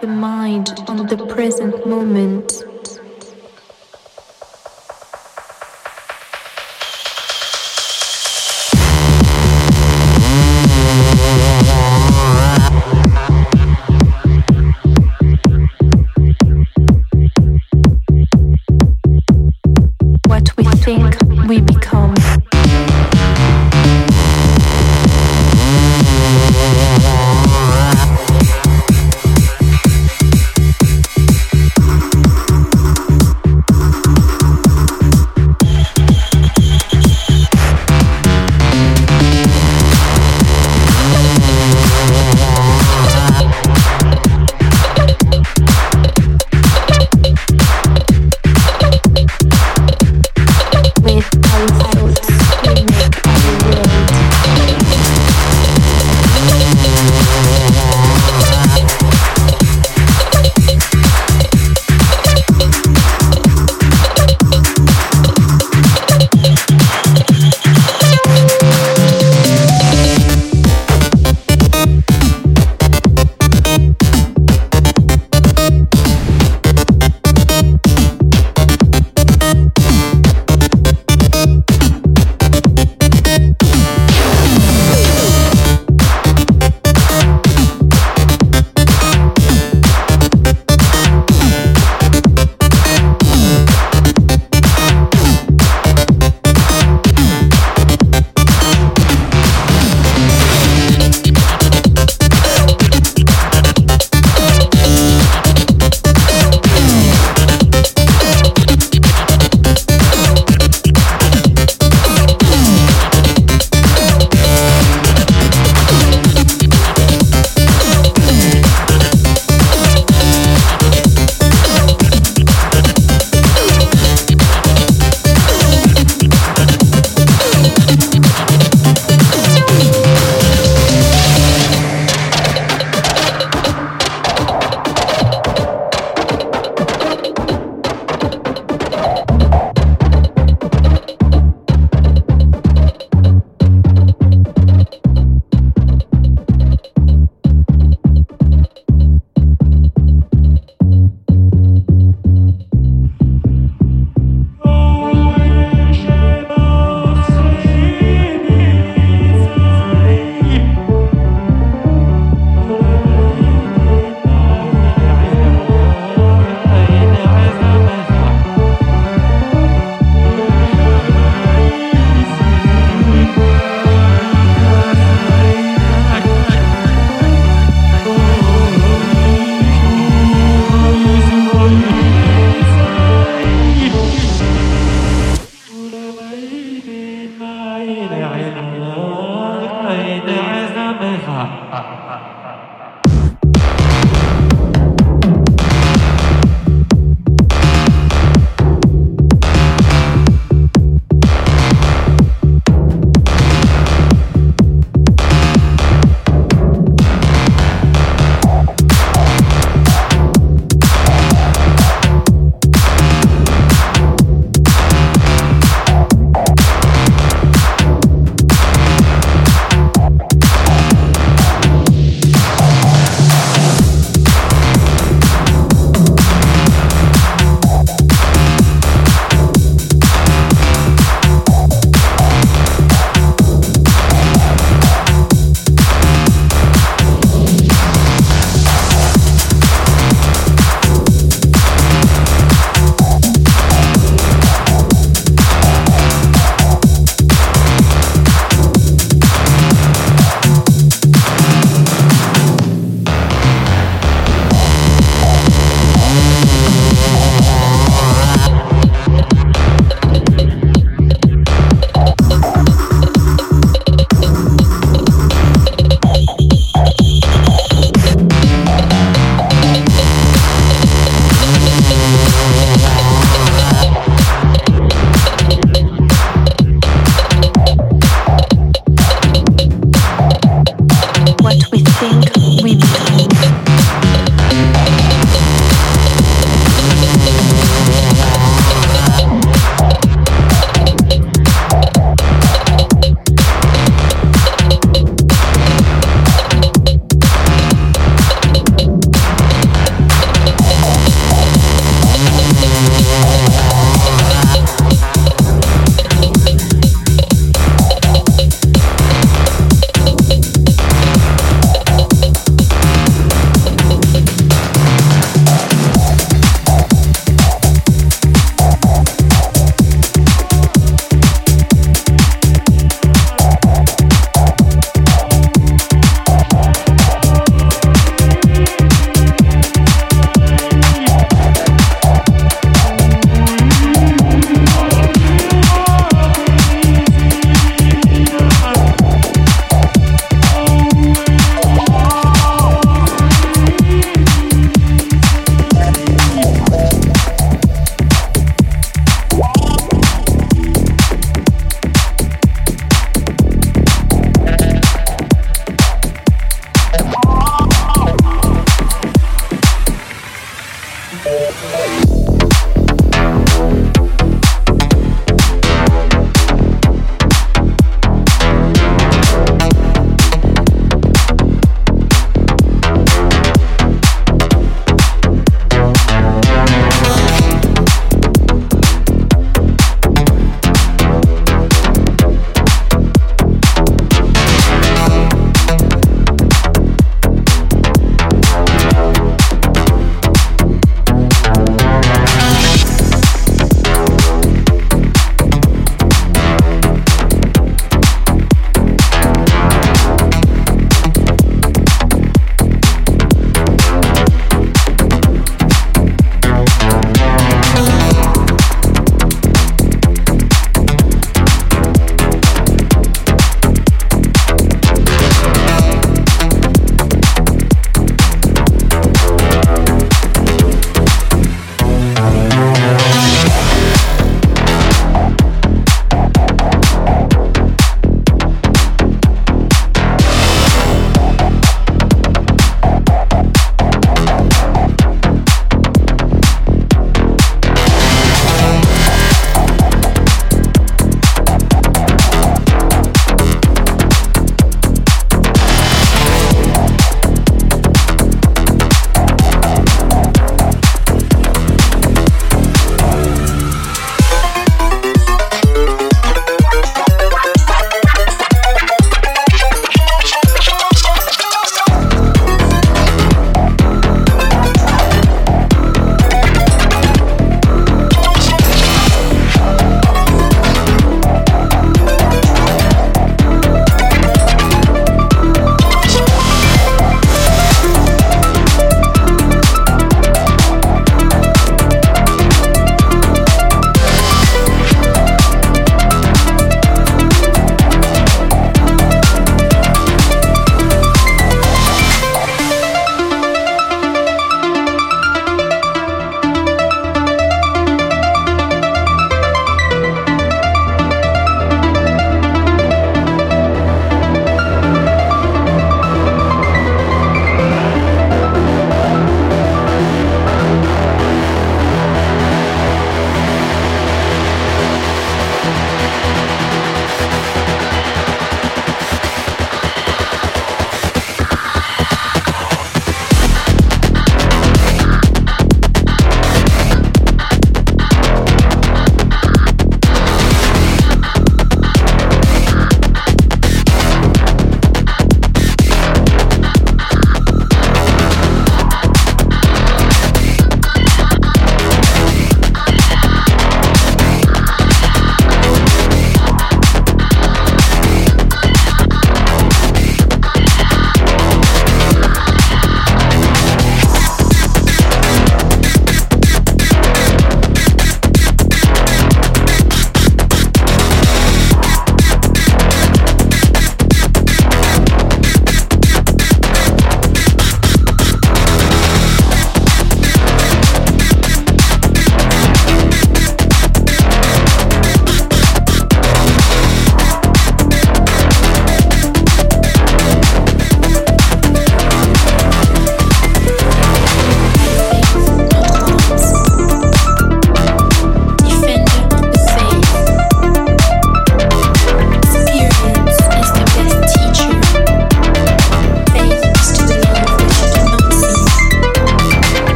The mind on the present moment.